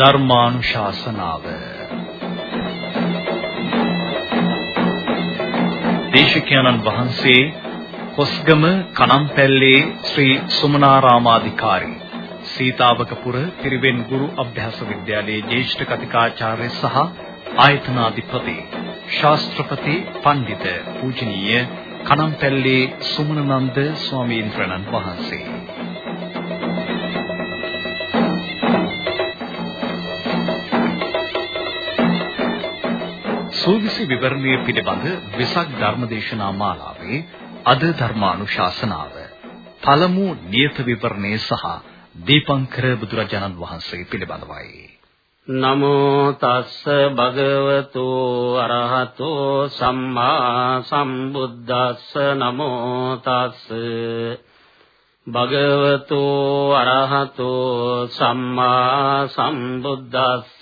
ධර්මානුශාසනාව. දේශකයන්න් වහන්සේ කොස්ගම කනම්පැල්ලේ ශ්‍රී සුමනාරාමාධිකාරී සීතාවකපුර පිරිවෙන් ගුරු අභ්‍යාස විද්‍යාලයේ ජ්‍යෙෂ්ඨ කතිකාචාර්ය සහ ආයතනාධිපති ශාස්ත්‍රපති පඬිත පූජනීය කනම්පැල්ලේ සුමනනන්ද ස්වාමීන් වහන්සේ. සූවිසි විවරණය පිළිබඳ විසක් ධර්මදේශනා මාලාවේ අද ධර්මානුශාසනාව. පළමු නියත විවරණය සහ දීපංකර බුදුරජාණන් වහන්සේ පිළිබඳවයි. නමෝ තස්ස භගවතු අරහතෝ සම්මා සම්බුද්දස්ස. නමෝ තස්ස භගවතු අරහතෝ සම්මා සම්බුද්දස්ස.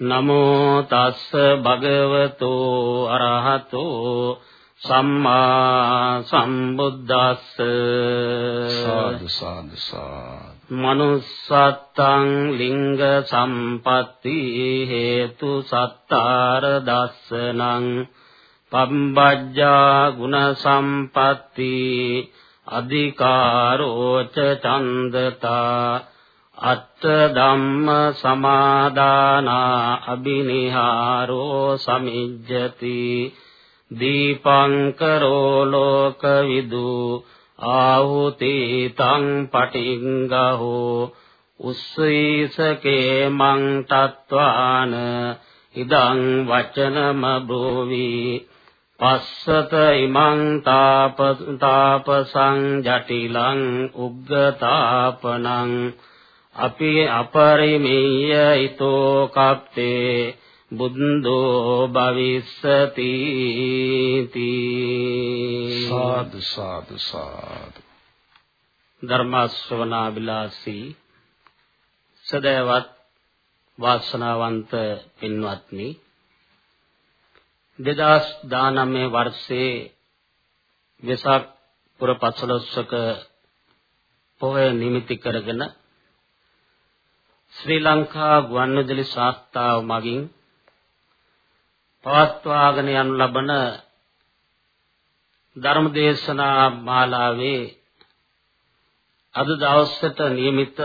නමෝ තස්ස භගවතෝ අරහතෝ සම්මා සම්බුද්දස්ස. සාදු සාදු සාදු. manussත්තං ලිංග සම්පatti හේතු සත්තාර දස්සනං. පම්බජ්ජා ගුණ සම්පatti අධිකාරෝච චන්දතා අත්ත ධම්ම සමාදානා අබිනිහාරෝ සමිජ්ජති දීපංකරෝ ලෝක විදු ආහුති තං පටිංගහෝ උස්සීසකේ මං තත්වාන ඉදං වචනම බ්‍රෝවි පස්සත ඉමං තාප තාපසං ජටිලං උග්ගතාපනං අපි අපරිමේය ඊතෝ කප්තේ බුද්ධෝ භවිස්සති සාදු සාදු සාදු. ධර්මාශ්‍රවණා විලාසී සදයවත් වාසනාවන්ත පින්වත්නි 2019 වර්ෂයේ වෙසක් පුර පසළොස්වක පොහොය නිමිති කරගෙන ශ්‍රී ලංකා ගුවන්විදුලි ශාස්ත්‍රාව මගින් පවත්වාගෙන යනු ලබන ධර්මදේශනා මාලාවේ අද දවසට નિયમિત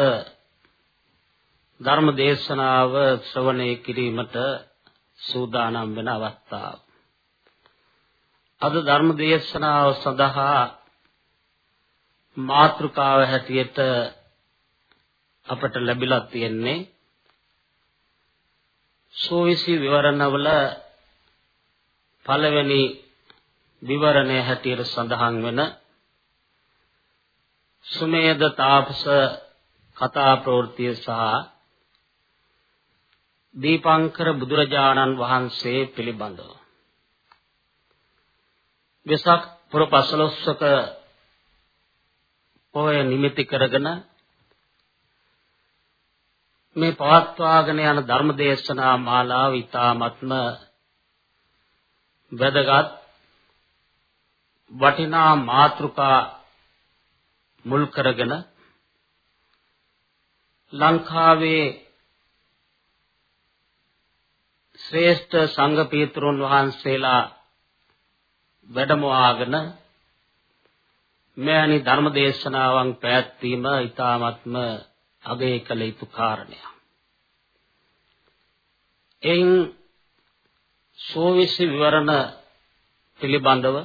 ධර්මදේශනාව ශ්‍රවණය කිරීමට සූදානම් වෙන අවස්ථාව. අද ධර්මදේශනාව සඳහා මාතෘකාව හැටියට අපට ලැබිලා තියෙන්නේ සෝවිසි විවරණවල පළවෙනි විවරණය හැටියට සඳහන් වෙන සුමේද තාපස කතා ප්‍රවෘත්තිය සහ දීපංකර බුදුරජාණන් වහන්සේ පිළිබඳව. වෙසක් පුර පසළොස්වක පොය නිමිති කරගෙන මේ පවත්වාගෙන යන ධර්මදේශනා මාලාව ඊ타ත්ම වැදගත්. වටිනා මාතෘකා මුල් කරගෙන ලංකාවේ ශ්‍රේෂ්ඨ සංඝ පීතෘන් වහන්සේලා වැඩමවාගෙන මෙවැනි ධර්ම දේශනාවන් පැවැත්වීම ඊ타ත්ම අගය කළ යුතු කාරණයක්. එයින් සෝවිසි විවරණ පිළිබඳව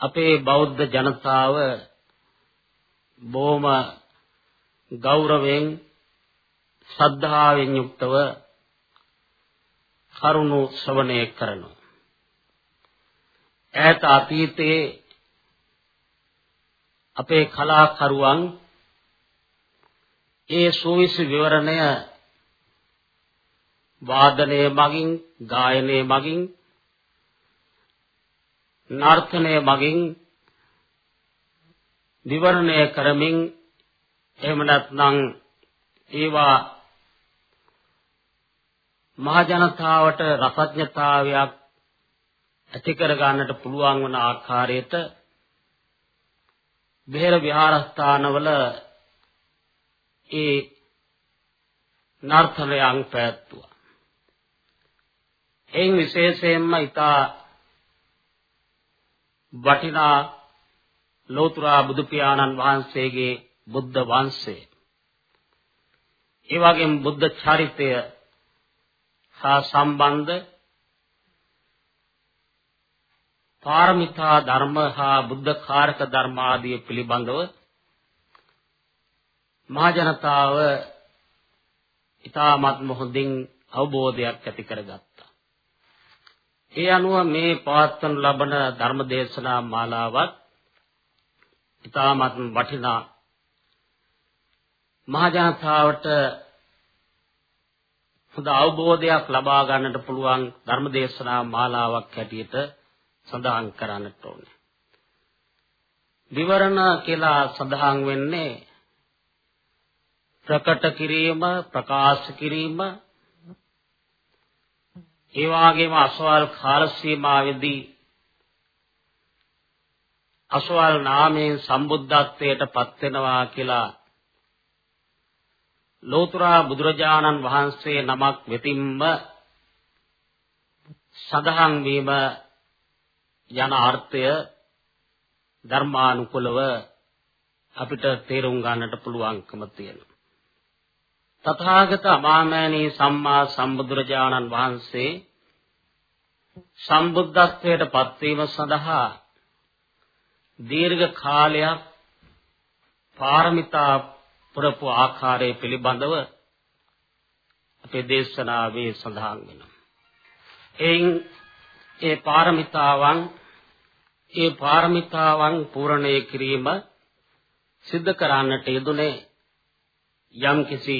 අපේ බෞද්ධ ජනතාව බොහොම ගෞරවයෙන් ශ්‍රද්ධාවෙන් යුක්තව කරුණු ශ්‍රවණය කරනවා. ඈත අතීතයේ අපේ කලාකරුවන් ඒ සෝවිසි විවරණය වාදනයේ මගින් ගායනයේ මගින් නර්තනයේ මගින් විවරණය කරමින් එහෙම නැත්නම් ඒවා මහ ජනතාවට රසඥතාවයක් ඇති කර ගන්නට පුළුවන් වන ආකාරයට බෙහෙර විහාරස්ථානවල ඒ නර්තනයන් පැවැත්තුවා. එයින් විශේෂයෙන්ම ඊතා වටිනා ලෝතුරා බුදු පියාණන් වහන්සේගේ බුද්ධ වංශය ඒ වගේම බුද්ධ චරිතය හා සම්බන්ධ පාරමිතා ධර්ම හා බුද්ධ කාරක ධර්ම ආදී පිළිබඳව මහ ජනතාව ඊටමත් මොහොතින් අවබෝධයක් ඇති කරගත්තා. ඒ අනුව මේ පවත්වනු ලබන ධර්මදේශනා මාලාවත් ඊටමත් වටිනා මහ ජනතාවට හොඳ අවබෝධයක් ලබා ගන්නට පුළුවන් ධර්මදේශනා මාලාවක් හැටියට සඳහන් කරන්නට ඕනේ. විවරණ කියලා සඳහන් වෙන්නේ ප්‍රකට කිරීම, ප්‍රකාශ කිරීම, ඒ වගේම අසවල් කාල සීමාවේදී අසවල් නාමයෙන් සම්බුද්ධත්වයට පත් වෙනවා කියලා ලෝතර බුදුරජාණන් වහන්සේ නමක් වෙතින්ම සදහන් වීම යන අර්ථය ධර්මානුකූලව අපිට තේරුම් ගන්නට පුළුවන්කම තියෙනවා. තථාගත අමාමෑණී සම්මා සම්බුදුරජාණන් වහන්සේ සම්බුද්ධත්වයට පත්වීම සඳහා දීර්ඝ කාලයක් පාරමිතා පුරපු ආකාරය පිළිබඳව අපේ දේශනාවේ සඳහන් වෙනවා. එයින් ඒ පාරමිතාවන් ඒ පාරමිතාවන් පූර්ණේ කිරීම සිද්ධ කරන්නට යෙදුනේ යම්කිසි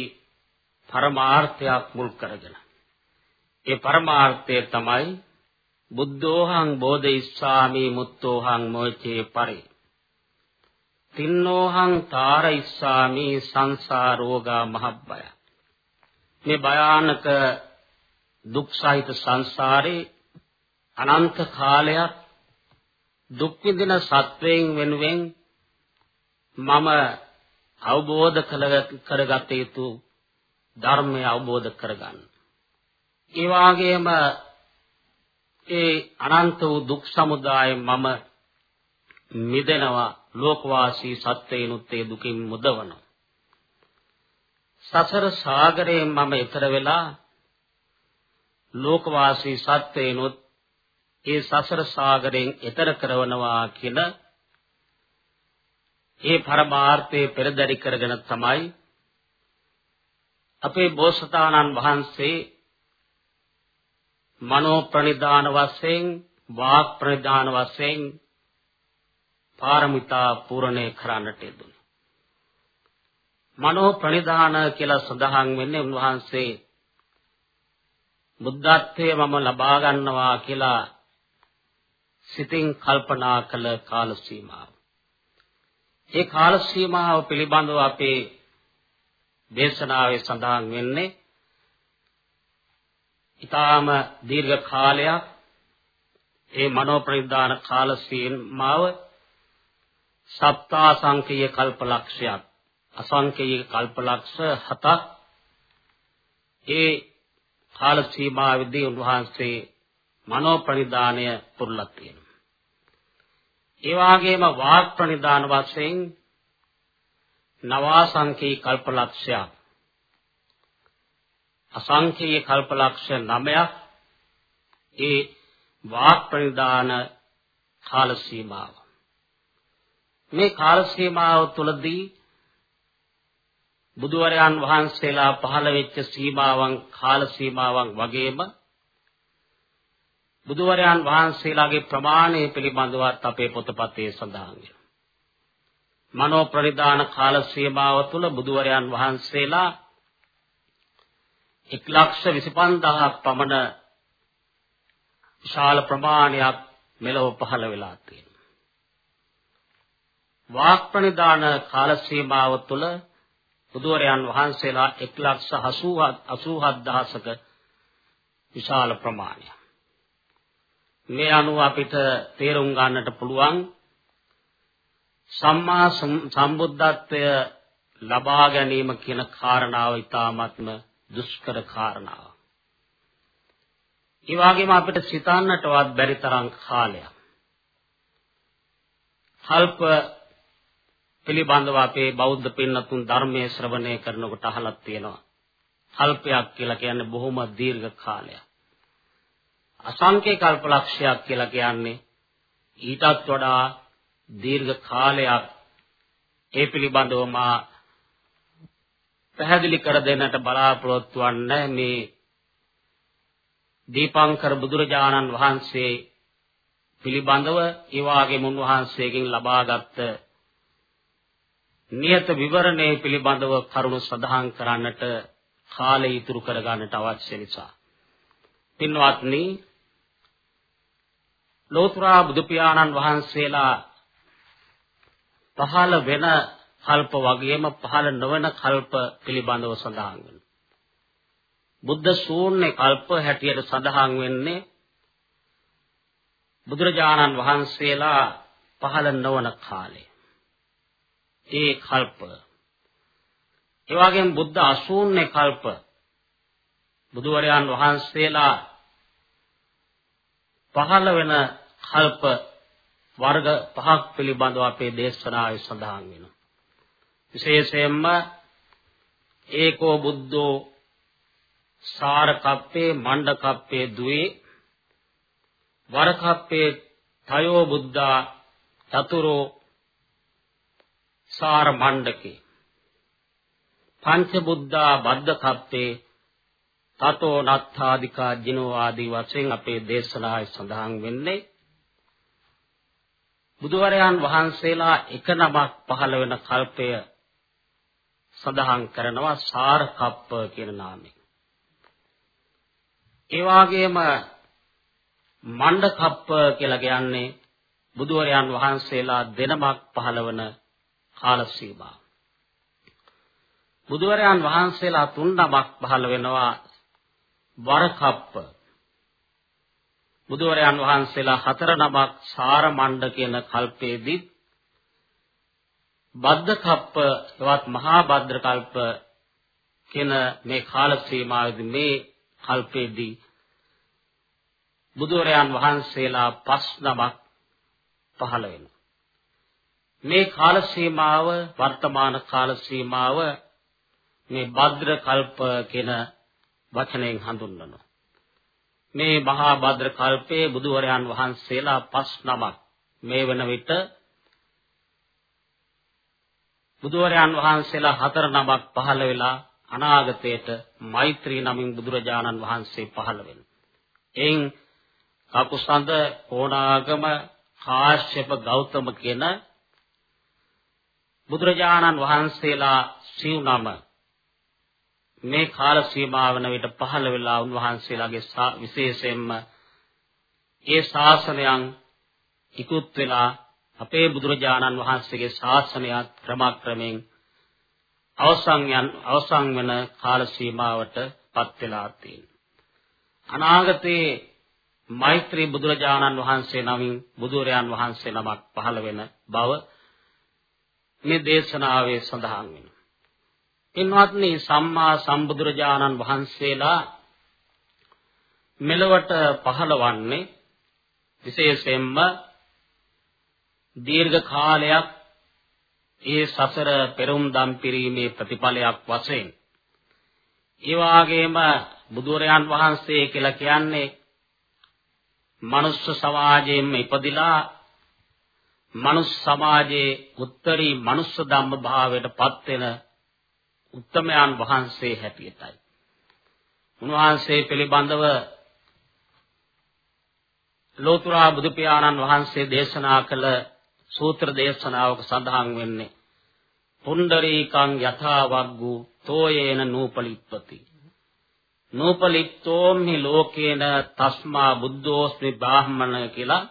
පරමාර්ථයක් මුල් කරගෙන. ඒ පරමාර්ථය තමයි බුද්ධෝහං බෝධිස්සාමි මුත්තෝහං මොචේ පරේ. තින්නෝහං තාරයිස්සාමි සංසාරෝගා මහබ්බය. මේ භයානක දුක් සහිත සංසාරේ අනන්ත කාලයක් දුක් විඳින සත්වයන් වෙනුවෙන් මම අවබෝධ කරගත යුතු ධර්මය අවබෝධ කරගන්න. ඒ වාගේම ඒ අනන්ත වූ දුක් සමුදායෙන් මම මිදෙනවා ලෝකවාසී සත්වයිනුත් ඒ දුකින් මුදවනවා. සසර සාගරයෙන් මම ඈතර වෙලා ලෝකවාසී සත්වයිනුත් ඒ සසර සාගරයෙන් ඈතර කරනවා කියන ඒ පරමාර්ථයේ පෙරදරි කරගෙන තමයි අපේ බෝසතාණන් වහන්සේ මනෝ ප්‍රනිදාන වශයෙන් වාක් ප්‍රනිදාන වශයෙන් පාරමිතා පූර්ණේ කරන්නට යෙදුණා. මනෝ ප්‍රනිදාන කියලා සඳහන් වෙන්නේ උන්වහන්සේ බුද්ධත්වයේ මම ලබා ගන්නවා කියලා සිතින් කල්පනා කළ කාල සීමාව. ඒ කාල සීමාව පිළිබඳව අපේ දේශනාවේ සඳහන් වෙන්නේ ඊටාම දීර්ඝ කාලයක් ඒ මනෝ ප්‍රනිදාන කාල සීමාව සප්තාසංකීය කල්පලක්ෂයක් අසංකීය කල්පලක්ෂ හතක් ඒ කාල සීමාවෙදී උන්වහන්සේ මනෝ ප්‍රනිදානය පුරලක් තියෙනවා. ඒ වගේම වාග් ප්‍රනිදාන වශයෙන් නවාසංකී කල්පලක්ෂයක් අසංකීය කල්පලක්ෂ 9ක් ඒ වාග් ප්‍රනිදාන කාල සීමාව. මේ කාල සීමාව තුළදී බුදුවරයන් වහන්සේලා පහළ වෙච්ච සීමාවන් කාල සීමාවන් වගේම බුදුවරයන් වහන්සේලාගේ ප්‍රමාණය පිළිබඳවත් අපේ පොතපතේ සඳහන් වෙනවා. මනෝ ප්‍රනිදාන කාල සීමාව තුළ බුදුවරයන් වහන්සේලා 125000ක් පමණ විශාල ප්‍රමාණයක් මෙලොව පහළ වෙලා තියෙනවා. වාක් ප්‍රනිදාන කාල සීමාව තුළ බුදුරයන් වහන්සේලා 187000ක විශාල ප්‍රමාණයක්. මේ අනුව අපිට තේරුම් ගන්නට පුළුවන් සම්මා සම්බුද්ධත්වය ලබා ගැනීම කියන කාරණාව ඊ타ත්ම දුෂ්කර කාරණාව. ඒ වගේම අපිට සිතන්නටවත් බැරි තරම් කාලයක්. කල්ප පිළිබඳව අපේ බෞද්ධ පින්නතුන් ධර්මයේ ශ්‍රවණය කරනකොට අහලා තියෙනවා. කල්පයක් කියලා කියන්නේ බොහොම දීර්ඝ කාලයක්. අසංඛ්‍ය කල්පලක්ෂයක් කියලා කියන්නේ ඊටත් වඩා දීර්ඝ කාලයක් ඒ පිළිබඳව මා පැහැදිලි කර දෙන්නට බලාපොරොත්තු වන්නේ මේ දීපංකර බුදුරජාණන් වහන්සේ පිළිබඳව ඒ වාගේම උන්වහන්සේගෙන් ලබාගත් නියත විවරණේ පිළිබඳව කරුණු සඳහන් කරන්නට කාලය ඉතුරු කර ගන්නට අවශ්‍ය නිසා. පින්වත්නි ලෝතර බුදු පියාණන් වහන්සේලා පහළ වෙන කල්ප වගේම පහළ නොවන කල්ප පිළිබඳව සඳහන් වෙනවා. බුද්ධ ශූන්‍ය කල්ප හැටියට සඳහන් වෙන්නේ බුදුරජාණන් වහන්සේලා පහළ නොවන කාලය. ඒ කල්ප. ඒ වගේම බුද්ධ අශූන්‍ය කල්ප බුදුවරයන් වහන්සේලා පහළ වෙන කල්ප වර්ග පහක් පිළිබඳව අපේ දේශනාවේ සඳහන් වෙනවා. විශේෂයෙන්ම ඒකෝ බුද්ධෝ සාරකප්පේ මණ්ඩකප්පේ දුවේ වරකප්පේ තයෝ බුද්ධා චතුරෝ සාර මණ්ඩකේ පංච බුද්ධා බද්දකප්පේ තතෝ නත්ථාදිකා ජිනෝ ආදී වශයෙන් අපේ දේශනාවේ සඳහන් වෙන්නේ බුදුවරයන් වහන්සේලා එක නමක් පහළ වෙන කල්පය සඳහන් කරනවා සාරකප්ප කියන නාමයෙන්. ඒ වගේම මණ්ඩකප්ප කියලා කියන්නේ බුදුවරයන් වහන්සේලා දෙනමක් පහළ වන කාල සීමාව. බුදුවරයන් වහන්සේලා තුන් නමක් පහළ වෙනවා වරකප්ප බුදුවරයන් වහන්සේලා හතර නමක් සාරමණ්ඩ කියන කල්පයේදී බද්දකප්ප එවත් මහා භද්‍ර කල්ප කියන මේ කාල සීමාවේදී මේ කල්පයේදී බුදුරයන් වහන්සේලා පස් නමක් පහළ වෙනවා. මේ කාල සීමාව වර්තමාන කාල සීමාව මේ භද්‍ර කල්ප කියන වචනයෙන් හඳුන්වනවා. මේ මහා භද්‍ර කල්පයේ බුදුවරයන් වහන්සේලා පස් නමක් මේ වන විට බුදුවරයන් වහන්සේලා හතර නමක් පහළ වෙලා අනාගතයට මෛත්‍රී නමින් බුදුරජාණන් වහන්සේ පහළ වෙනවා. එයින් කකුසඳ ඕනාගම කාශ්‍යප ගෞතම කියන බුදුරජාණන් වහන්සේලා සිව් නම මේ කාල සීමාව වන විට පහළ වෙලා උන්වහන්සේලාගේ විශේෂයෙන්ම ඒ ශාසනයන් ඉක්ුත් වෙලා අපේ බුදුරජාණන් වහන්සේගේ ශාසනයත් ක්‍රමක්‍රමයෙන් අවසන් යන අවසන් වෙන කාල සීමාවට පත් වෙලා තියෙනවා. අනාගතයේ මෛත්‍රී බුදුරජාණන් වහන්සේ නමින් බුදුරයන් වහන්සේ නමක් පහළ වෙන බව මේ දේශනාවේ සඳහන් වෙනවා. පින්වත්නි සම්මා සම්බුදුරජාණන් වහන්සේලා මෙලවට පහළවන්නේ විශේෂයෙන්ම දීර්ඝ කාලයක් ඒ සසර පෙරම් දම් පිරීමේ ප්‍රතිඵලයක් වශයෙන්. ඒ වාගේම බුදුරයන් වහන්සේ කියලා කියන්නේ මනුස්ස සමාජයෙන්ම ඉපදිලා මනුස්ස සමාජයේ උත්තරී මනුස්ස ධම්ම භාවයට පත් වෙන උත්තමයන් වහන්සේ හැටියටයි. උන්වහන්සේ පිළිබඳව ලෝතර බුදු පියාණන් වහන්සේ දේශනා කළ සූත්‍ර දේශනාවක සඳහන් වෙන්නේ පුණ්ඩරීකං යථා වග්ගු තෝයේන නූපලිප්පති නූපලිප්තෝම්හි ලෝකේන තස්මා බුද්ධෝස්මි බ්‍රාහ්මණ කියලා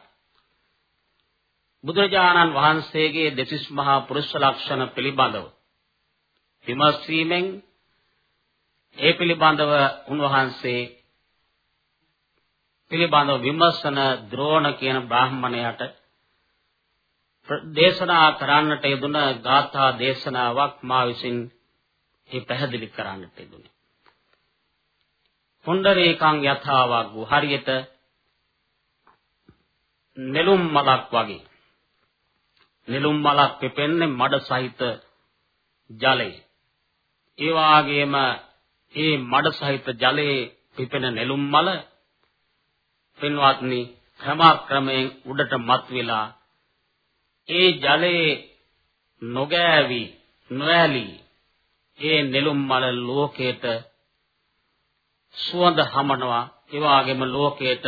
බුදුරජාණන් වහන්සේගේ දෙතිස් මහා පුරුෂ ලක්ෂණ පිළිබඳව විමසීමෙන් ඒ පිළිබඳව උන්වහන්සේ පිළිබඳව විමර්ශන ද්‍රෝණ කියන බ්‍රාහ්මණයාට දේශනා කරන්නට යෙදුන ගාථා දේශනාවක් මා විසින් ඒ පැහැදිලි කරන්නට යෙදුනේ. පොණ්ඩරේකං යථාවග්ගු හරියට නෙළුම් මලක් වගේ නෙළුම් මලක් පිපෙන්නේ මඩ සහිත ජලයේ ඒ වාගේම ඒ මඩ සහිත ජලයේ පිපෙන නෙළුම් මල පින්වත්නි ක්‍රමක්‍රමයෙන් උඩට මත්විලා ඒ ජලයේ නොගෑවි නොඇලි ඒ නෙළුම් මල ලෝකයට සුවඳ හමනවා. ඒ වගේම ලෝකයට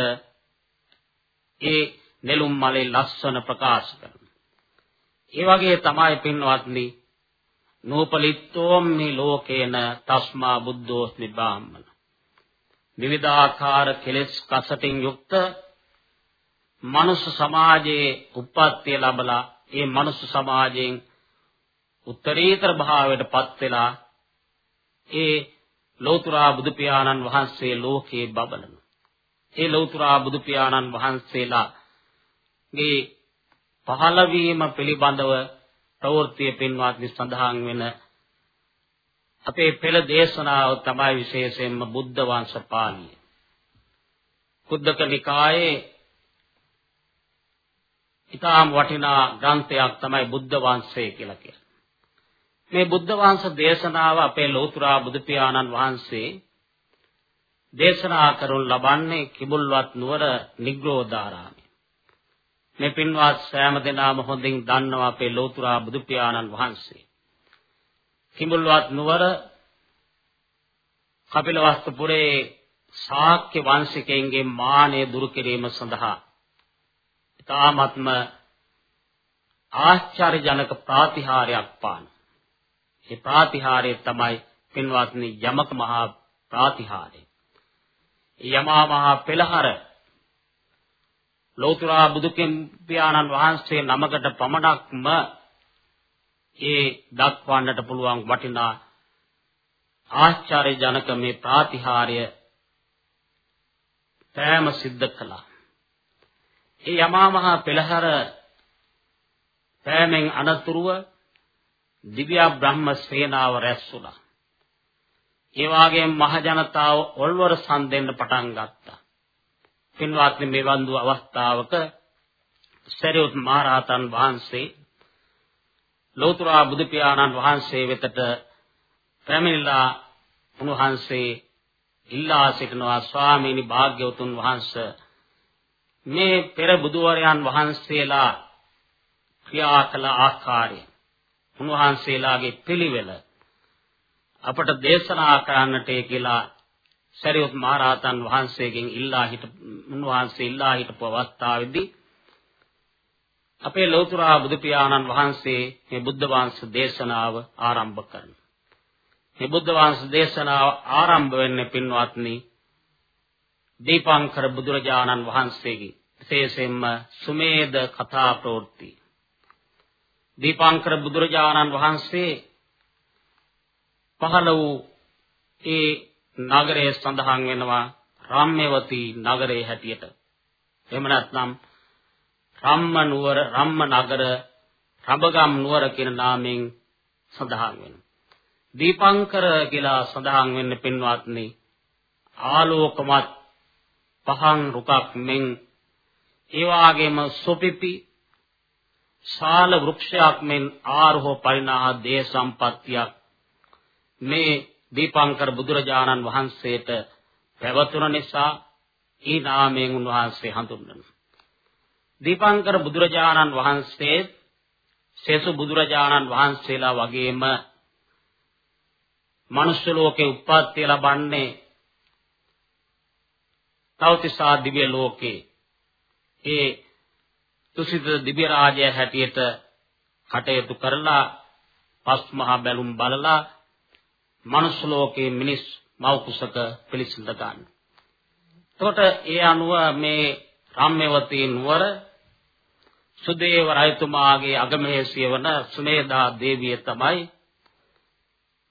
ඒ නෙළුම් මලේ ලස්සන ප්‍රකාශ කරනවා. ඒ වගේ තමයි පින්වත්නි නූපලිත්තෝම්හි ලෝකේන තස්මා බුද්ධෝස්මි බ්‍රාහ්මන විවිධාකාර කෙලෙස් කසටින් යුක්ත මනුෂ්‍ය සමාජයේ උප්පත්තිය ලැබලා ඒ මනුෂ්‍ය සමාජයෙන් උත්තරීතර භාවයට පත් වෙලා ඒ ලෞතර බුදු පියාණන් වහන්සේ ලෝකේ බබලන. ඒ ලෞතර බුදු පියාණන් වහන්සේලාගේ පහළ වීම පිළිබඳව ප්‍රවෘත්තිය පින්වත්නි සඳහන් වෙන අපේ පෙළ දේශනාව තමයි විශේෂයෙන්ම බුද්ධ වංශ පාළිය. කුද්දක නිකායේ ඊටාම් වටිනා ග්‍රන්ථයක් තමයි බුද්ධ වංශය කියලා කියන්නේ. මේ බුද්ධ වංශ දේශනාව අපේ ලෝතර බුදු පියාණන් වහන්සේ දේශනා කරනු ලබන්නේ කිඹුල්වත් නුවර නිග්‍රෝධාරාමයේ. මේ පින්වත් සෑම දෙනාම හොඳින් දන්නවා අපේ ලෝතර බුදු පියාණන් වහන්සේ. කිඹුල්වත් නුවර කපිලවස්තුපුරේ ශාක්‍ය වංශිකයන්ගේ මානය දුරු කිරීම සඳහා ඊ타ත්ම ආශ්චර්යජනක ප්‍රාතිහාර්යයක් පාන. ඒ ප්‍රාතිහාර්යය තමයි පින්වත්නි යමක මහා ප්‍රාතිහාර්යය. යමා මහා පෙළහර ලෞතර බුදු පියාණන් වහන්සේ නමකට පමණක්ම ඒ දක්වන්නට පුළුවන් වටිනා ආශ්චර්යජනක මේ ප්‍රාතිහාර්ය තෑම සිද්ධ කළා. ඒ යමා මහා පෙළහර පෑමෙන් අනතුරුව දිව්‍ය බ්‍රහ්ම සේනාව රැස් වුණා. ඒ වාගේම මහ ජනතාව ඔල්වර සම් දෙන්න පටන් ගත්තා. පින්වත්නි මේ වන්දු අවස්ථාවක සරියුත් මහ රහතන් වහන්සේ ලෞතර බුදු පියාණන් වහන්සේ වෙතට පැමිණලා උන්වහන්සේ ඉල්ලා සිටිනවා ස්වාමීනි භාග්‍යවතුන් වහන්සේ. මේ පෙර බුදුවරයන් වහන්සේලා ක්‍රියා කළ ආකාරය උන්වහන්සේලාගේ පිළිවෙල අපට දේශනා කරන්නට කියලා සරියුත් මහරහතන් වහන්සේගෙන් ඉල්ලා හිට උන්වහන්සේ ඉල්ලා හිටපු අවස්ථාවේදී අපේ ලෞතර බුදු පියාණන් වහන්සේ මේ බුද්ධ වංශ දේශනාව ආරම්භ කරනවා. මේ බුද්ධ වංශ දේශනාව ආරම්භ වෙන්නේ පින්වත්නි දීපංකර බුදුරජාණන් වහන්සේගේ විශේෂයෙන්ම සුමේද කතා ප්‍රවෘත්ති. දීපංකර බුදුරජාණන් වහන්සේ පහළ වූ ඒ නගරයේ සඳහන් වෙනවා රාම්‍යවතී නගරයේ හැටියට. එහෙම නැත්නම් රම්ම නුවර රම්ම නගර රබගම් නුවර කියන නාමයෙන් සඳහන් වෙනවා. දීපංකර කියලා සඳහන් වෙන්නේ පින්වත්නි ආලෝකමත් පහන් රුකක් මෙන් ඒ වාගේම සොපිපි ශාල වෘක්ෂයක් මෙන් ආරෝහ පරිණාහ දේ සම්පත්තියක් මේ දීපංකර බුදුරජාණන් වහන්සේට පැවතුන නිසා ඊ නාමයෙන් උන්වහන්සේ හඳුන්වනවා. දීපංකර බුදුරජාණන් වහන්සේ සේසු බුදුරජාණන් වහන්සේලා වගේම මනුෂ්‍ය ලෝකේ උත්පත්ති ලබන්නේ තවතිසා දිව්‍ය ලෝකේ ඒ තුසිත දිව්‍ය රාජය හැටියට කටයුතු කරලා පස්මහා බැලුම් බලලා මනුෂ්‍ය ලෝකේ මිනිස් මව් කුසක පිළිසිඳ ගන්න. එතකොට ඒ අනුව මේ රාම්‍යවතී නුවර සුදේව රජතුමාගේ අගමහේසිය වන සුමේදා දේවිය තමයි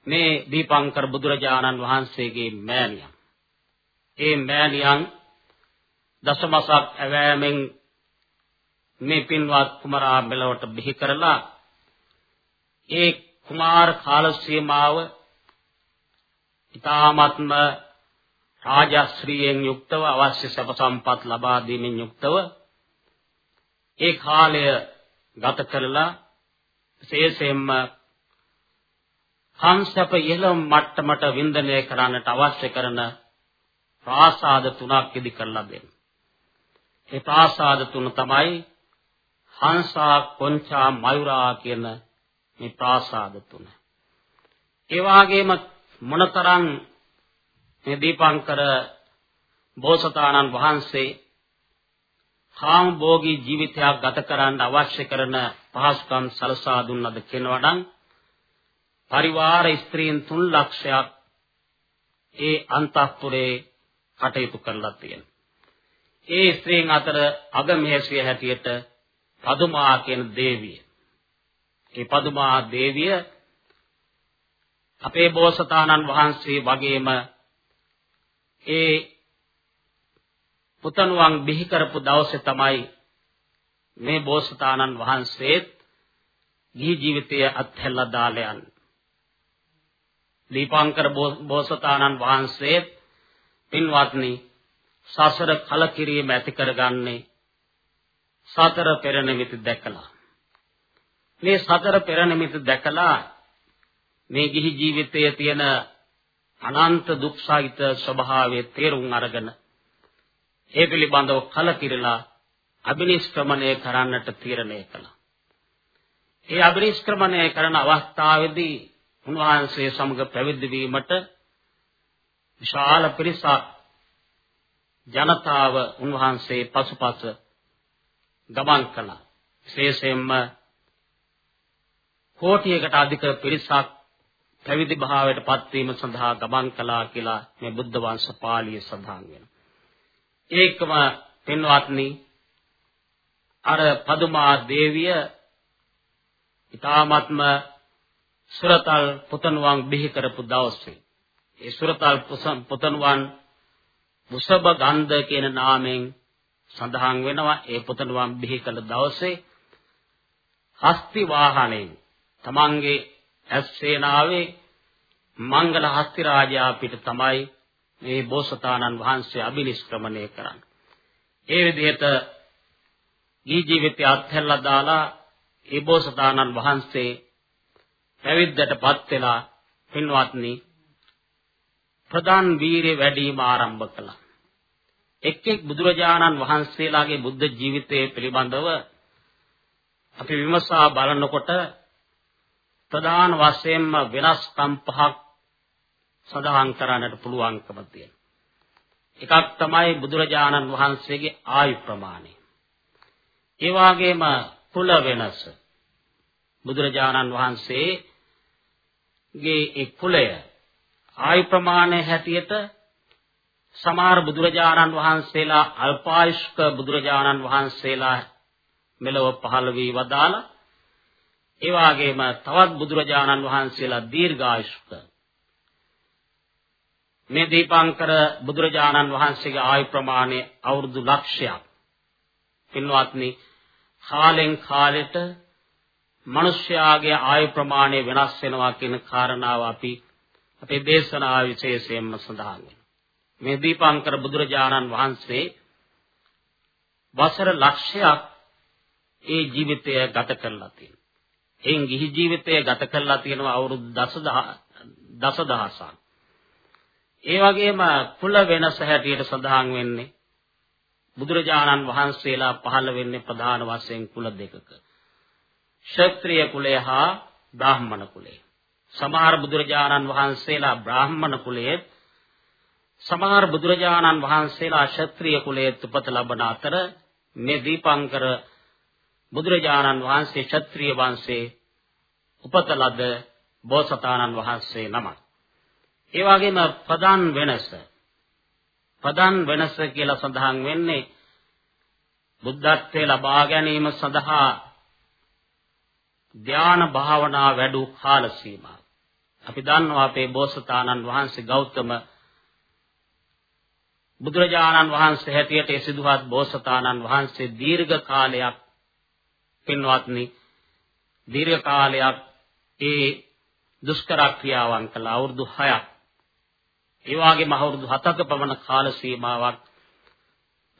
මේ දීපංකර බුදුරජාණන් වහන්සේගේ මෑණියන්. ඒ මෑණියන් දසමසක් ඇවෑමෙන් මේ පින්වත් කුමරා මෙලවට බිහි කරලා ඒ කුමාර කාල සීමාව ඊ타ත්ම රාජශ්‍රීයෙන් යුක්තව අවශ්‍ය සැප සම්පත් ලබා දීමෙන් යුක්තව ඒ කාලය ගත කරලා විශේෂයෙන්ම කාංශප ඉහළම මට්ටමට වින්දනය කරන්නට අවශ්‍ය කරන ප්‍රාසාද තුනක් ඉදි කරලා දෙන්න. ඒ ප්‍රාසාද තුන තමයි හංසා කොංචා මයුරා කියන මේ ප්‍රාසාද තුන. ඒ වගේම මොනතරම් මේ දීපංකර බෝසතාණන් වහන්සේ කාම භෝගී ජීවිතයක් ගත කරන්න අවශ්‍ය කරන පහසුකම් සලසා දුන්නද කියනවනම් පරිවාර ස්ත්‍රීන් 3 ලක්ෂයක් ඒ අන්තఃපුරේ කටයුතු කරලා තියෙනවා. ඒ ස්ත්‍රීන් අතර අගමහේසිය හැටියට පදුමා කියන දේවිය. ඒ පදුමා දේවිය අපේ බෝසතාණන් වහන්සේ වගේම ඒ පුතණුවන් බිහි කරපු දවසේ තමයි මේ බෝසතාණන් වහන්සේත් ගිහි ජීවිතය අත්හැරලා දාලා යන්නේ. දීපාංකර බෝසතාණන් වහන්සේ පින්වත්නි සසර කලකිරීම ඇති කරගන්නේ සතර පෙර නිමිති දැකලා මේ සතර පෙර නිමිති දැකලා මේ ගිහි ජීවිතයේ තියෙන අනන්ත දුක්සහිත ස්වභාවයේ තේරුම් අරගෙන ඒ පිළිබඳව කලකිරලා අබිනිෂ්ක්‍රමණය කරන්නට තීරණය කළා. ඒ අබිනිෂ්ක්‍රමණය කරන අවස්ථාවේදී උන්වහන්සේ සමග පැවිදි වීමට විශාල පිරිසක් ජනතාව උන්වහන්සේ පසුපස ගමන් කළා. විශේෂයෙන්ම කෝටියකට අධික පිරිසක් පැවිදි භාවයට පත්වීම සඳහා ගමන් කළා කියලා මේ බුද්ධ වංශ පාළිය සඳහන් වෙනවා. ඒකම පින්වත්නි අර පදුමා දේවිය ඊ타ත්ම සුරතල් පුතණුවන් බිහි කරපු දවසේ ඒ සුරතල් පුතණුවන් මුසබ ගන්ධ කියන නාමයෙන් සඳහන් වෙනවා ඒ පුතණුවන් බිහි කළ දවසේ හස්ති වාහනේ තමන්ගේ ඇස් සේනාවේ මංගල හස්ති රාජයා පිට තමයි මේ බෝසතාණන් වහන්සේ අභිනිෂ්ක්‍රමණය කරන්නේ. ඒ විදිහට දී ජීවිතය අත්හැරලා දාලා ඒ බෝසතාණන් වහන්සේ පැවිද්දටපත් වෙලා පින්වත්නි ප්‍රධාන වීරිය වැඩිම ආරම්භ කළා. එක් එක් බුදුරජාණන් වහන්සේලාගේ බුද්ධ ජීවිතය පිළිබඳව අපි විමසා බලනකොට ප්‍රධාන වශයෙන්ම වෙනස්කම් පහක් සඳහන් කරන්නට පුළුවන්කම තියෙනවා. එකක් තමයි බුදුරජාණන් වහන්සේගේ ආයු ප්‍රමාණය. ඒ වගේම කුල වෙනස. බුදුරජාණන් වහන්සේගේ ඒ කුලය ආයු ප්‍රමාණය හැටියට සමහර බුදුරජාණන් වහන්සේලා අල්පායුෂ්ක බුදුරජාණන් වහන්සේලා මෙලොව පහළ වී වදාලා ඒ වගේම තවත් බුදුරජාණන් වහන්සේලා දීර්ඝායුෂ්ක මේ දීපාංකර බුදුරජාණන් වහන්සේගේ ආයු ප්‍රමාණය අවුරුදු ලක්ෂයක්. පින්වත්නි කාලෙන් කාලෙට මිනිස්යාගේ ආයු ප්‍රමාණය වෙනස් වෙනවා කියන කාරණාව අපි අපේ දේශනාව විශේෂයෙන්ම සඳහන් වෙනවා. මේ දීපාංකර බුදුරජාණන් වහන්සේ වසර ලක්ෂයක් ඒ ජීවිතය ගත කරලා තියෙනවා. එයින් ගිහි ජීවිතය ගත කරලා තියෙනවා අවුරුදු දසදහසක්. ඒ වගේම කුල වෙනස හැටියට සඳහන් වෙන්නේ බුදුරජාණන් වහන්සේලා පහළ වෙන්නේ ප්‍රධාන වශයෙන් කුල දෙකක. ක්ෂත්‍රීය කුලය හා බ්‍රාහ්මණ කුලය. සමහර බුදුරජාණන් වහන්සේලා බ්‍රාහ්මණ කුලයේ සමහර බුදුරජාණන් වහන්සේලා ක්ෂත්‍රීය කුලයේ උපත ලබන අතර මේ දීපංකර බුදුරජාණන් වහන්සේ ක්ෂත්‍රීය වංශේ උපත ලද බෝසතාණන් වහන්සේ නමක්. ඒ වගේම ප්‍රධාන වෙනස ප්‍රධාන වෙනස කියලා සඳහන් වෙන්නේ බුද්ධත්වයේ ලබා ගැනීම සඳහා ධ්‍යාන භාවනා වැඩි කාල සීමාව. අපි දන්නවා අපේ බෝසතාණන් වහන්සේ ගෞතම බුදුරජාණන් වහන්සේ හැටියට ඒ සිදුවත් බෝසතාණන් වහන්සේ දීර්ඝ කාලයක් පින්වත්නි දීර්ඝ කාලයක් ඒ දුෂ්කර ක්‍රියාවන් කළ අවුරුදු 6ක් ඒ වගේම අවුරුදු 7ක පමණ කාල සීමාවක්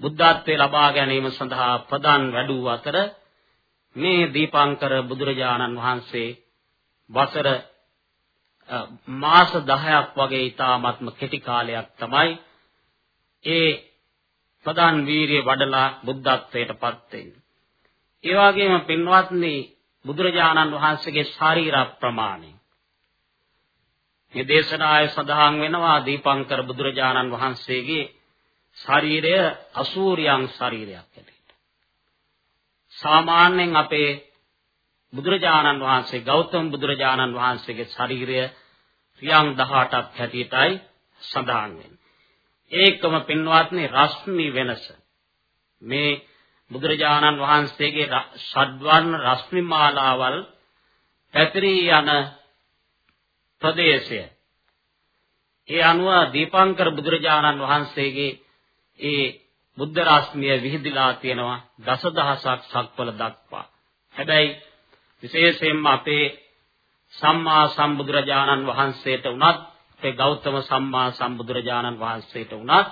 බුද්ධත්වයේ ලබා ගැනීම සඳහා ප්‍රදාන් වැඩූ අතර මේ දීපාංකර බුදුරජාණන් වහන්සේ වසර මාස 10ක් වගේ ඊ타ත්ම කෙටි කාලයක් තමයි ඒ ප්‍රදාන් වීරිය වඩලා බුද්ධත්වයට පත් වෙන්නේ. ඒ වගේම පින්වත්නි බුදුරජාණන් වහන්සේගේ ශාරීර ප්‍රමාණය මේ දේශනාවේ සඳහන් වෙනවා දීපංකර බුදුරජාණන් වහන්සේගේ ශරීරය අසූරියන් ශරීරයක් ඇටියට. සාමාන්‍යයෙන් අපේ බුදුරජාණන් වහන්සේ ගෞතම බුදුරජාණන් වහන්සේගේ ශරීරය රියන් 18ක් හැටියටයි සඳහන් වෙන්නේ. ඒකම පින්වත්නි රශ්මි වෙනස. මේ බුදුරජාණන් වහන්සේගේ ෂඩ්වර්ණ රශ්මි මාලාවල් පැතිරී යන ප්‍රදේශය. ඒ අනුව දීපංකර බුදුරජාණන් වහන්සේගේ ඒ බුද්ධ රශ්මිය විහිදිලා තියෙනවා දසදහසක් සක්වල දක්වා. හැබැයි විශේෂයෙන්ම අපේ සම්මා සම්බුදුරජාණන් වහන්සේට උනත් අපේ ගෞතම සම්මා සම්බුදුරජාණන් වහන්සේට උනත්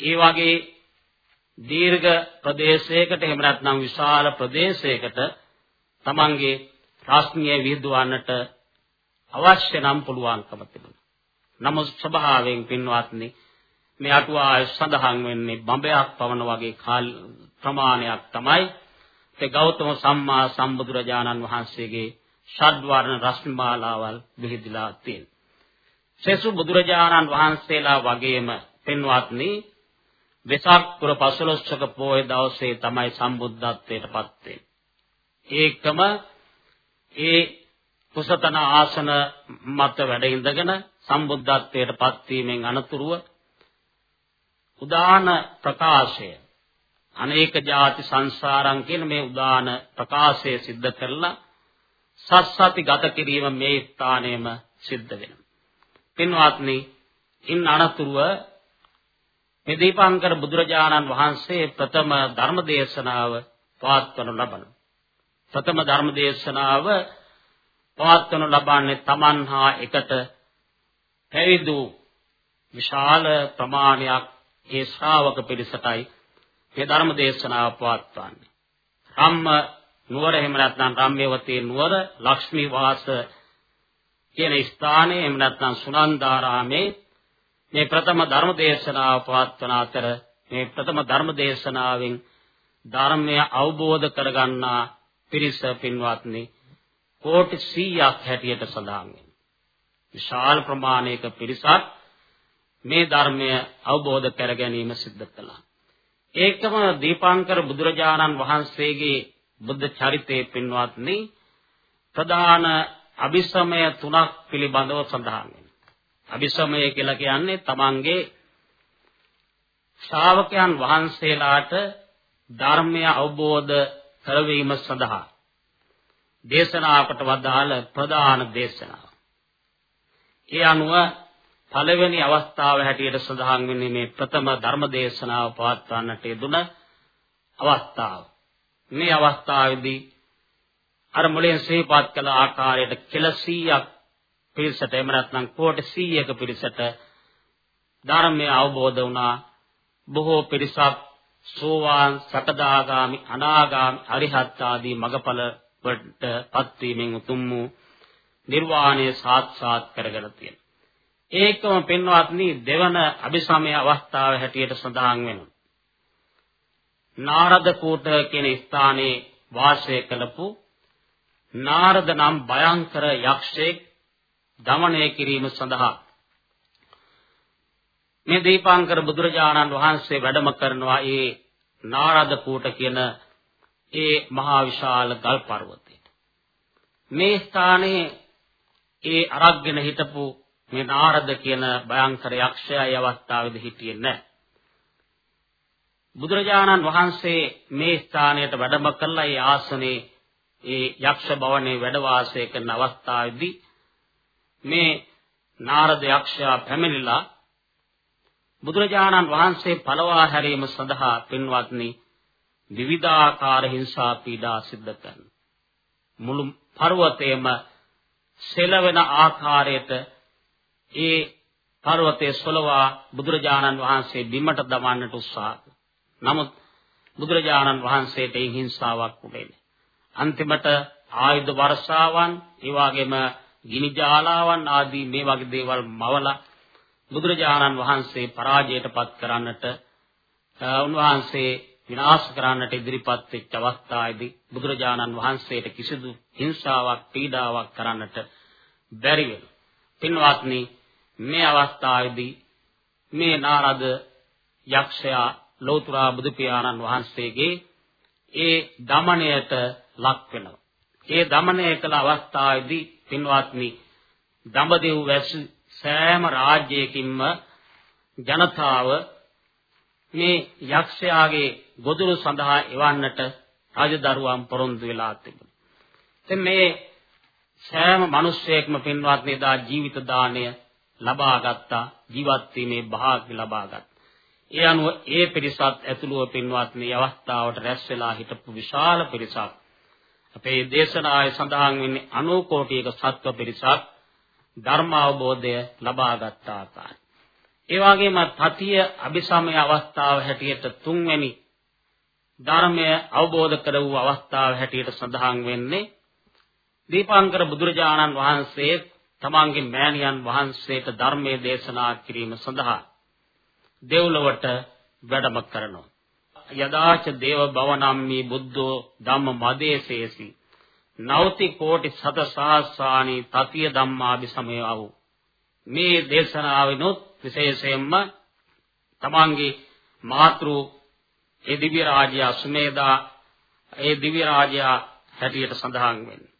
ඒ වගේ දීර්ඝ ප්‍රදේශයකට එහෙම නැත්නම් විශාල ප්‍රදේශයකට තමන්ගේ රාශ්මිය විහිදුවන්නට අවශ්‍ය නම් පුළුවන්කම තිබුණා. නමුත් ස්වභාවයෙන් පින්වත්නි මේ අටුවාය සඳහන් වෙන්නේ බඹයක් පවන වගේ කාල ප්‍රමාණයක් තමයි ඒ ගෞතම සම්මා සම්බුදුරජාණන් වහන්සේගේ ෂඩ්වර්ණ රශ්මිමාලාවල් විහිදලා තියෙනවා. සෙසු බුදුරජාණන් වහන්සේලා වගේම පින්වත්නි වෙසක් පුර පසළොස්වක පොය දවසේ තමයි සම්බුද්ධත්වයට පත් වෙන්නේ. ඒකම ඒ කුසතන ආසන මත වැඩ ඉඳගෙන සම්බුද්ධත්වයට පත් වීමෙන් අනතුරුව උදාන ප්‍රකාශය අනේක ಜಾති සංසාරං කියන මේ උදාන ප්‍රකාශය සිද්ධ කරලා සස්සති ගත කිරීම මේ ස්ථානයේම සිද්ධ වෙනවා. පින්වත්නි, ඉන් අනතුරුව මේ දීපාංකර බුදුරජාණන් වහන්සේ ප්‍රථම ධර්ම දේශනාව පවත්වනු ලබන. ප්‍රථම ධර්ම දේශනාව පවත්වනු ලබන්නේ තමන් හා එකට පැවිදු විශාල ප්‍රමාණයක් ඒ ශ්‍රාවක පිරිසටයි මේ ධර්ම දේශනාව පවත්වන්නේ. රම්ම නුවර එහෙම නැත්නම් රම්මේවතී නුවර ලක්ෂ්මී වාස කියන ස්ථානයේ එහෙම නැත්නම් සුනන්දාරාමේ මේ ප්‍රථම ධර්ම දේශනාව පවත්වන අතර මේ ප්‍රථම ධර්ම දේශනාවෙන් ධර්මය අවබෝධ කරගන්නා පිරිස පින්වත්නි කෝටි 100ක් හැටියට සඳහන් වෙනවා. විශාල ප්‍රමාණයක පිරිසක් මේ ධර්මය අවබෝධ කර ගැනීම සිද්ධ කළා. ඒකම දීපාංකර බුදුරජාණන් වහන්සේගේ බුද්ධ චරිතයේ පින්වත්නි ප්‍රධාන අபிසමය තුනක් පිළිබඳව සඳහන් වෙනවා. අபிසමය කියලා කියන්නේ තමන්ගේ ශ්‍රාවකයන් වහන්සේලාට ධර්මය අවබෝධ කරවීම සඳහා දේශනාවකට වදාළ ප්‍රධාන දේශනාව. ඒ අනුව පළවෙනි අවස්ථාව හැටියට සඳහන් වෙන්නේ මේ ප්‍රථම ධර්ම දේශනාව පවත්වන්නට යෙදුන අවස්ථාව. මේ අවස්ථාවේදී අර මුලින් සිහිපත් කළ ආකාරයට කෙල 100ක් පිරිසට එහෙම නැත්නම් කෝටි 100ක පිරිසට ධර්මය අවබෝධ වුණා. බොහෝ පිරිසක් සෝවාන්, සකදාගාමි, අනාගාමි, අරිහත් ආදී මගඵල වලට පත්වීමෙන් උතුම් වූ නිර්වාණය සාක්ෂාත් කරගෙන තියෙනවා. ඒකම පින්වත්නි දෙවන අபிසමය අවස්ථාව හැටියට සඳහන් වෙනවා. නාරද කූට කියන ස්ථානයේ වාසය කළපු නාරද නම් භයංකර යක්ෂයෙක් දමණය කිරීම සඳහා මේ දීපාංකර බුදුරජාණන් වහන්සේ වැඩම කරනවා ඒ නාරද කූට කියන ඒ මහා විශාල ගල් පර්වතයට. මේ ස්ථානයේ ඒ අරක්ගෙන හිටපු මේ නාරද කියන භයංකර යක්ෂයා ඒ අවස්ථාවේදී හිටියේ නැහැ. බුදුරජාණන් වහන්සේ මේ ස්ථානයට වැඩම කළා. ඒ ආසනේ ඒ යක්ෂ භවනේ වැඩ වාසය කරන අවස්ථාවේදී මේ නාරද යක්ෂයා පැමිණිලා බුදුරජාණන් වහන්සේ පළවා හැරීම සඳහා පින්වත්නි විවිධාකාර හිංසා පීඩා සිද්ධ කරන මුළු පර්වතයේම සෙලවෙන ආකාරයට ඒ පර්වතයේ සොලවා බුදුරජාණන් වහන්සේ බිමට දමන්නට උත්සාහ නමුත් බුදුරජාණන් වහන්සේට ඒ හිංසාවක් උනේ අන්තිමට ආයුධ වර්ෂාවන් ඒ වගේම ගිනි ජාලාවන් ආදී මේ වගේ දේවල් මවලා බුදුරජාණන් වහන්සේ පරාජයටපත් කරන්නට උන්වහන්සේ විනාශ කරන්නට ඉදිරිපත් වෙච්ච අවස්ථාවේදී බුදුරජාණන් වහන්සේට කිසිදු හිංසාවක් පීඩාවක් කරන්නට බැරි වෙනවා. පින්වත්නි මේ අවස්ථාවේදී මේ නාරද යක්ෂයා ලෞතර බුදු පියාණන් වහන්සේගේ ඒ দমনයට ලක් වෙනවා. ඒ দমনය කළ අවස්ථාවේදී පින්වත්නි දඹදෙව් වැස් සෑම රාජ්‍යයකින්ම ජනතාව මේ යක්ෂයාගේ ගොදුරු සඳහා එවන්නට රාජදරුවන් පොරොන්දු වෙලා තිබුණා. දැන් මේ සෑම මිනිසෙක්ම පින්වත්නි දා ජීවිත දාණය ලබා ගත්තා ජීවත් වීමේ භාග්‍ය ලබා ගත්තා. ඒ අනුව ඒ පිරිසත් ඇතුළුව පින්වත්නි අවස්ථාවට රැස් වෙලා හිටපු විශාල පිරිසක් අපේ දේශනාවේ සඳහන් වෙන්නේ 90 කෝටියක සත්ව පිරිසක් ධර්ම අවබෝධය ලබා ගත් ආකාරය. ඒ වගේම තතිය අபிසමය අවස්ථාව හැටියට තුන්වැනි ධර්මය අවබෝධ කර වූ අවස්ථාව හැටියට සඳහන් වෙන්නේ දීපාංකර බුදුරජාණන් වහන්සේ තමන්ගේ මෑණියන් වහන්සේට ධර්මයේ දේශනා කිරීම සඳහා දෙව්ලොවට වැඩම කරනවා. යදාච දේව භවනම්මි බුද්ධෝ ධම්ම මදේසේසි නවති කෝටි සත සහස්සානි තතිය ධම්මාභි සමයව මේ දේශනාවෙනොත් විශේෂයෙන්ම තමන්ගේ මාතෘ ඒ දිව්‍ය රාජ්‍ය සුමේදා ඒ දිව්‍ය රාජ්‍ය හැටියට සඳහන් වෙන්නේ.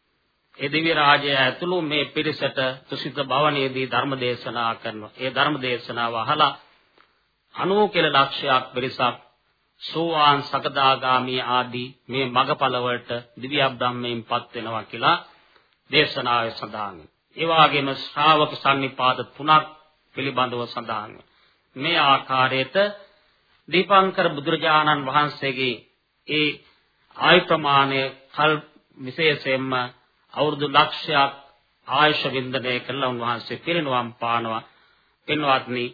ඒ දිව්‍ය රාජ්‍ය ඇතුළු මේ පිරිසට තුසිත භවනයේදී ධර්ම දේශනා කරනවා. ඒ ධර්ම දේශනාව අහලා 90 කෙල ලක්ෂයක් පිරිසක් සෝවාන් සකදාගාමී ආදී මේ මගපල වලට දිව්‍ය බ්‍රහ්මයෙන්පත් වෙනවා කියලා දේශනාවේ සඳහන්. ඒ වගේම ශ්‍රාවක සම්නිපාත තුනක් පිළිබඳව සඳහන්. මේ ආකාරයට දීපංකර බුදුරජාණන් වහන්සේගේ ඒ ආයු ප්‍රමාණය කල් විශේෂයෙන්ම අවුරුදු ලක්ෂයක් ආයුෂ වින්දනය කළ උන්වහන්සේ පිරිනුවම් පානවා. පින්වත්නි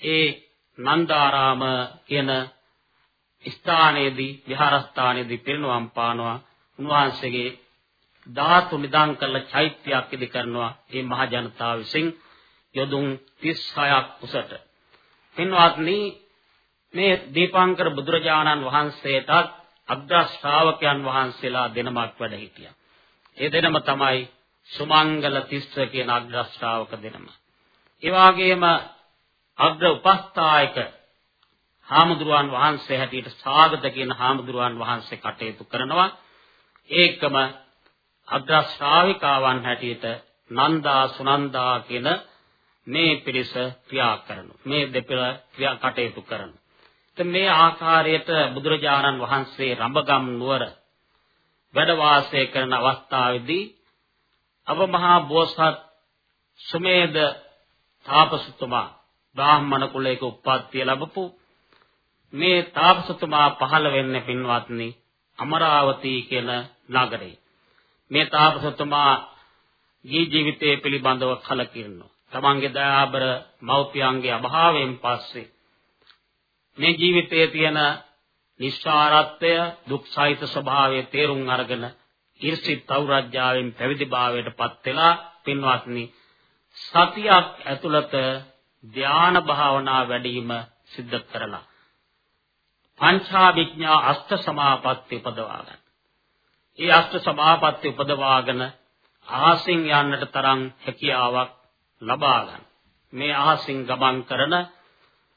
ඒ නන්දාරාම කියන ස්ථානයේදී විහාරස්ථානයේදී පිරිනුවම් පානවා උන්වහන්සේගේ ධාතු නිදාන් කළ චෛත්‍යයක් ඉදි කරනවා මේ මහ ජනතාව විසින් යොදුන් 36ක් උසට පින්වත්නි මේ දීපාංකර බුදුරජාණන් වහන්සේටත් අග්‍ර ශ්‍රාවකයන් වහන්සේලා දෙනමක් වැඩ හිටියා. ඒ දෙනම තමයි සුමංගල තිස්ස කියන අග්‍ර ශ්‍රාවක දෙනම. ඒ වගේම අග්‍ර උපස්ථායක හාමුදුරුවන් වහන්සේ හැටියට සාගත කියන හාමුදුරුවන් වහන්සේ කටයුතු කරනවා. ඒකම අග්‍ර ශ්‍රාවිකාවන් හැටියට නන්දා සුනන්දා කියන මේ පිරිස ක්‍රියා කරනවා. මේ දෙපළ ක්‍රියා කටයුතු කරනවා. ඉතින් මේ ආකාරයට බුදුරජාණන් වහන්සේ රඹගම් නුවර වැඩ වාසය කරන අවස්ථාවේදී අවමහා බෝසත් සුමේද තාපසතුමා බ්‍රාහ්මණ කුලයක උප්පත්තිය ලැබපු මේ තාපසතුමා පහළ වෙන්නේ පින්වත්නි අමරාවති කියන නගරේ. මේ තාපසතුමා ජී ජීවිතයේ පිළිබඳව කලකිරෙනවා. තමන්ගේ දයාබර මව්පියන්ගේ අභාවයෙන් පස්සේ මේ ජීවිතයේ තියෙන නිස්සාරත්වය දුක්සහිත ස්වභාවය තේරුම් අරගෙන ඊර්ෂිත් තවුරජ්‍යාවෙන් පැවිදිභාවයට පත් වෙලා පින්වත්නි සතියක් ඇතුළත ධානා භාවනා වැඩිම සිද්ධ කරලා පංචාභිඥා අෂ්ට සමාපatti උපදවා ගන්න. ඒ අෂ්ට සමාපatti උපදවාගෙන අහසින් යන්නට තරම් හැකියාවක් ලබා ගන්න. මේ අහසින් ගමන් කරන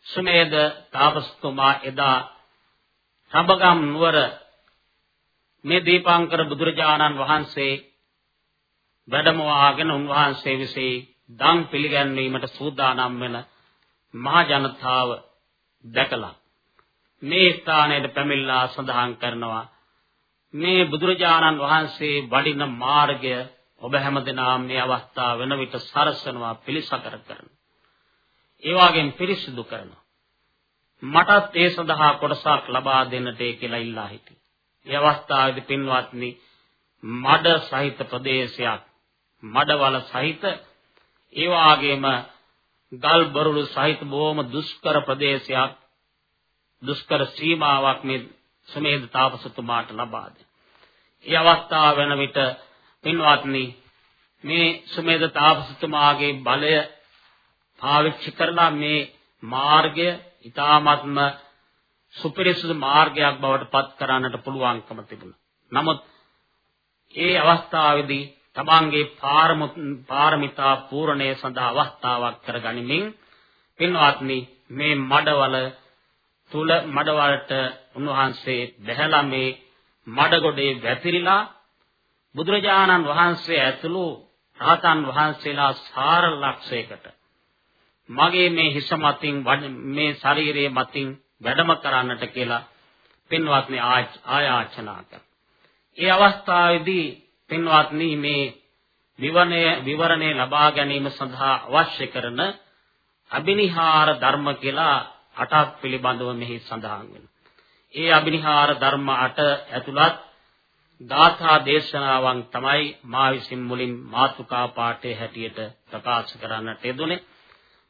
සුමේද තාපස්තුමා එදා රබගම් නුවර මේ දීපාංකර බුදුරජාණන් වහන්සේ වැඩමවාගෙන උන්වහන්සේ විසේ දන් පිළිගැන්වීමට සූදානම් වෙන මහ ජනතාව දැකලා මේ ස්ථානයට පැමිණලා සඳහන් කරනවා මේ බුදුරජාණන් වහන්සේ වඩින මාර්ගය ඔබ හැමදෙනාම මේ අවස්ථාව වෙන විට සරසනවා පිළිසකර කරනවා. ඒ වගේම පිරිසිදු කරනවා. මටත් ඒ සඳහා කොටසක් ලබා දෙන්නට කියලා ඉල්ලා හිටියේ. ඒ අවස්ථාවේදී පින්වත්නි මඩ සහිත ප්‍රදේශයක් මඩවල සහිත ඒ වගේම ගල් බරුළු සහිත බොහොම දුෂ්කර ප්‍රදේශයක් දුෂ්කර සීමාවක් මේ සුමේද තාපසතුමාට ලබා දෙන. ඒ අවස්ථාව වෙන විට පින්වත්නි මේ සුමේද තාපසතුමාගේ බලය පාවිච්චි කරලා මේ මාර්ගය ඊ타ත්ම සුපිරිසුදු මාර්ගයක් බවට පත් කරන්නට පුළුවන්කම තිබුණා. නමුත් ඒ අවස්ථාවේදී තමන්ගේ පාරමිතා පූර්ණේ සඳහා අවස්ථාවක් කරගනිමින් පින්වත්නි මේ මඩවල තුල මඩවලට උන්වහන්සේ බැහැලා මේ මඩගොඩේ වැතිරිලා බුදුරජාණන් වහන්සේ ඇතුළු රහතන් වහන්සේලා සාර ලක්ෂයකට මගේ මේ හිස මතින් මේ ශරීරයේ මතින් වැඩම කරන්නට කියලා පින්වත්නි ආයාචනා කර. ඒ අවස්ථාවේදී පින්වත්නි මේ විවරණය විවරණය ලබා ගැනීම සඳහා අවශ්‍ය කරන අබිනිහාර ධර්ම කියලා අටක් පිළිබඳව මෙහි සඳහන් වෙනවා. ඒ අබිනිහාර ධර්ම අට ඇතුළත් ගාථා දේශනාවන් තමයි මා විසින් මුලින් මාතුකා පාඨයේ හැටියට ප්‍රකාශ කරන්නට යෙදුනේ.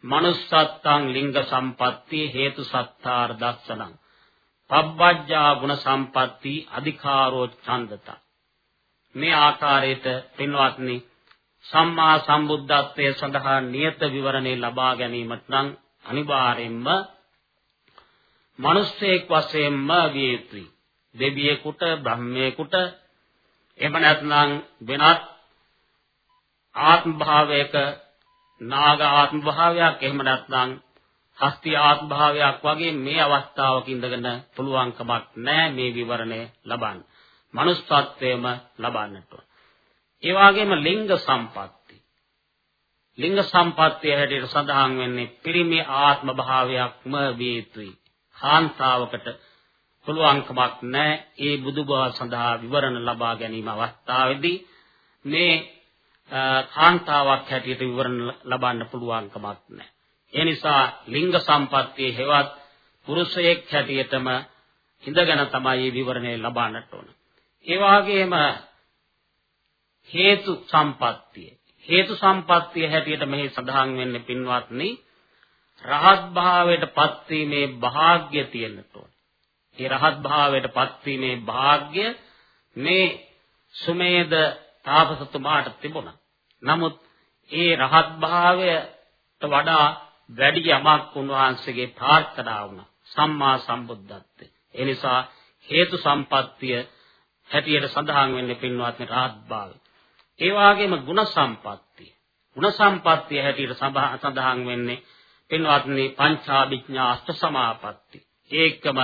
manussත්තං ලිංග සම්පatti හේතු සත්තාර දස්සනං. පබ්බජ්ජා ගුණ සම්පatti අධිකාරෝ ඡන්දතා. මේ ආකාරයට පින්වත්නි සම්මා සම්බුද්ධත්වයේ සඳහා නියත විවරණේ ලබා ගැනීමට නම් අනිවාර්යෙන්ම මිනිස්සෙක් වශයෙන්ම විය යුතුයි. දෙවියෙකුට, බ්‍රහ්මයෙකුට එහෙම නැත්නම් වෙනත් ආත්ම භාවයක නාග ආත්ම භාවයක් එහෙම නැත්නම් හස්ති ආත්ම භාවයක් වගේ මේ අවස්ථාවක ඉඳගෙන පුළුවන්කමක් නැහැ මේ විවරණය ලබන්න. මනුස්සත්වයේම ලබන්නට ඕන. ඒ වගේම ලිංග සම්පatti. ලිංග සම්පත්තිය හැටියට සඳහන් වෙන්නේ පිරිමි ආත්ම භාවයක්ම විය යුතුයි. කාන්තාවකට පුළුවන්කමක් නැහැ ඒ බුදුබව සඳහා විවරණ ලබා ගැනීම අවස්ථාවේදී මේ කාන්තාවක් හැටියට විවරණ ලබන්න පුළුවන්කමක් නැහැ. ඒ නිසා ලිංග සම්පත්තියේ හේවත් පුරුෂයෙක් හැටියටම ඉඳගෙන තමයි විවරණය ලබන්නට ඕන. ඒ වගේම හේතු සම්පත්තිය. හේතු සම්පත්තිය හැටියට මෙහි සඳහන් වෙන්නේ පින්වත්නි රහත් භාවයට පත්වීමේ වාග්ය තියෙන්නට ඕන. ඒ රහත් භාවයට පත්වීමේ වාග්ය මේ සුමේද තාපසතුමාට තිබුණා. නමුත් ඒ රහත් භාවයට වඩා වැඩි යමක් උන්වහන්සේගේ ප්‍රාර්ථනා වුණා. සම්මා සම්බුද්ධත්වයේ. ඒ නිසා හේතු සම්පත්තිය හැටියට සඳහන් වෙන්නේ පින්වත්නි රහත් භාවය. ඒ වගේම ಗುಣ සම්පත්තිය. ಗುಣ සම්පත්තිය හැටියට සඳහන් වෙන්නේ පින්වත්නි පංචාභිඥා අෂ්ට සමාපatti. ඒකම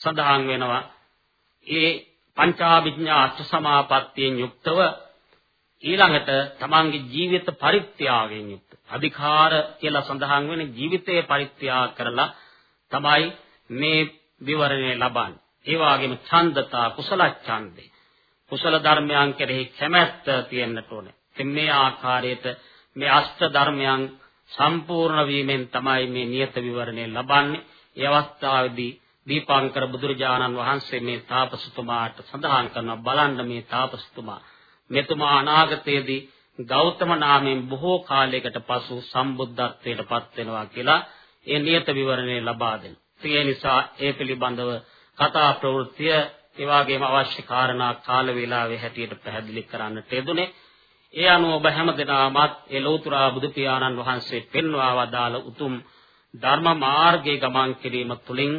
සඳහන් වෙනවා ඒ පංචාභිඥා අෂ්ට සමාපත්තියෙන් යුක්තව ඊළඟට තමන්ගේ ජීවිත පරිත්‍යාගයෙන් යුක්ත අධිකාර කියලා සඳහන් වෙන ජීවිතයේ පරිත්‍යාග කරලා තමයි මේ විවරණය ලබන්නේ. ඒ වගේම ඡන්දතා කුසල ඡන්දේ. කුසල ධර්මයන් කෙරෙහි කැමැත්ත තියෙන්නට ඕනේ. ඉතින් මේ ආකාරයට මේ අෂ්ට ධර්මයන් සම්පූර්ණ වීමෙන් තමයි මේ නියත විවරණය ලබන්නේ. ඒ අවස්ථාවේදී දීපාංකර බුදුරජාණන් වහන්සේ මේ තාපසතුමාට සඳහන් කරනවා බලන්න මේ තාපසතුමා මෙතුමා අනාගතයේදී ගෞතම නාමයෙන් බොහෝ කාලයකට පසු සම්බුද්ධත්වයට පත් වෙනවා කියලා ඒ නියත විවරණය ලබා දෙනවා. ඒ නිසා ඒ පිළිබඳව කතා ප්‍රවෘත්තිය ඒ වගේම අවශ්‍ය කාරණා කාල වේලාවේ හැටියට පැහැදිලි කරන්නට යෙදුනේ. ඒ අනුව ඔබ හැම දිනමත් ඒ ලෞතර බුදු පියාණන් වහන්සේ පෙන්වා වදාළ උතුම් ධර්ම මාර්ගයේ ගමන් කිරීම තුළින්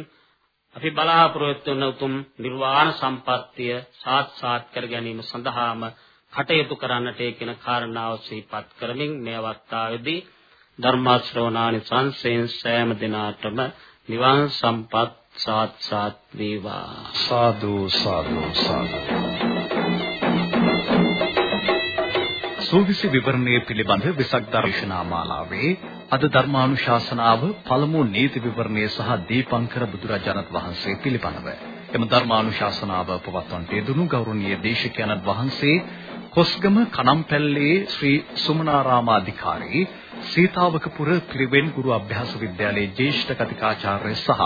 අපි බලාපොරොත්තු වන උතුම් නිර්වාණ සම්පත්තිය සාක්ෂාත් කර ගැනීම සඳහාම කටයුතු කරන්නට කියන කාරණාව සිහිපත් කරමින් මේ අවස්ථාවේදී ධර්ම ශ්‍රවණානි සංසෙන් සෑම දිනාටම නිවන් සම්පත් සාත් සාත් වේවා. සාදු සාදු සාදු. සූවිසි විවරණයේ පිළිබඳ විසක් දර්ශනා මාලාවේ අද ධර්මානුශාසනාව පළමු නීති විවරණය සහ දීපංකර බුදුරජාණන් වහන්සේ පිළිබඳව. එම ධර්මානුශාසනාව පවත්වන්නට යෙදුණු ගෞරවනීය දේශකයන්න් වහන්සේ කොස්ගම කනම්පැල්ලේ ශ්‍රී සුමනාරාමාධිකාරී සීතාවකපුර ත්‍රිවෙන් ගුරු අභ්‍යාස විද්‍යාලයේ ජ්‍යෙෂ්ඨ කතිකාචාර්ය සහ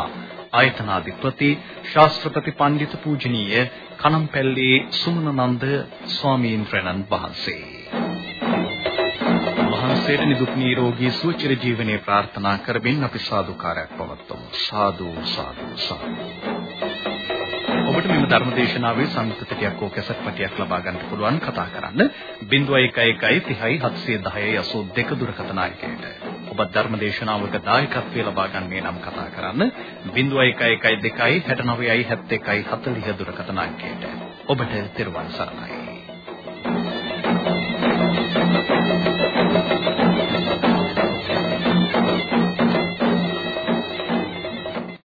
ආයතනාධිපති ශාස්ත්‍රපති පණ්ඩිත පූජනීය කනම්පැල්ලේ සුමනනන්ද ස්වාමීන් වහන්සේ. වහන්සේට නිදුක් නිරෝගී සුවචිර ජීවනයේ ප්‍රාර්ථනා කරමින් අපි සාදුකාරයක් පවත්වමු. සාදු සාදු සාදු. ඔබට මෙම ධර්මදේශනාවේ සංස්කෘතියක් හෝ කැසට් පටියක් ලබා ගන්නට පුළුවන් කතා කරන්න 0111 30 710 82 දුරකථන අංකයට. ඔබ ධර්මදේශනාවක දායකත්වයේ ලබා ගන්නේ නම් කතා කරන්න 0112 69 71 40 දුරකථන අංකයට. ඔබට තෙරුවන් සරණයි.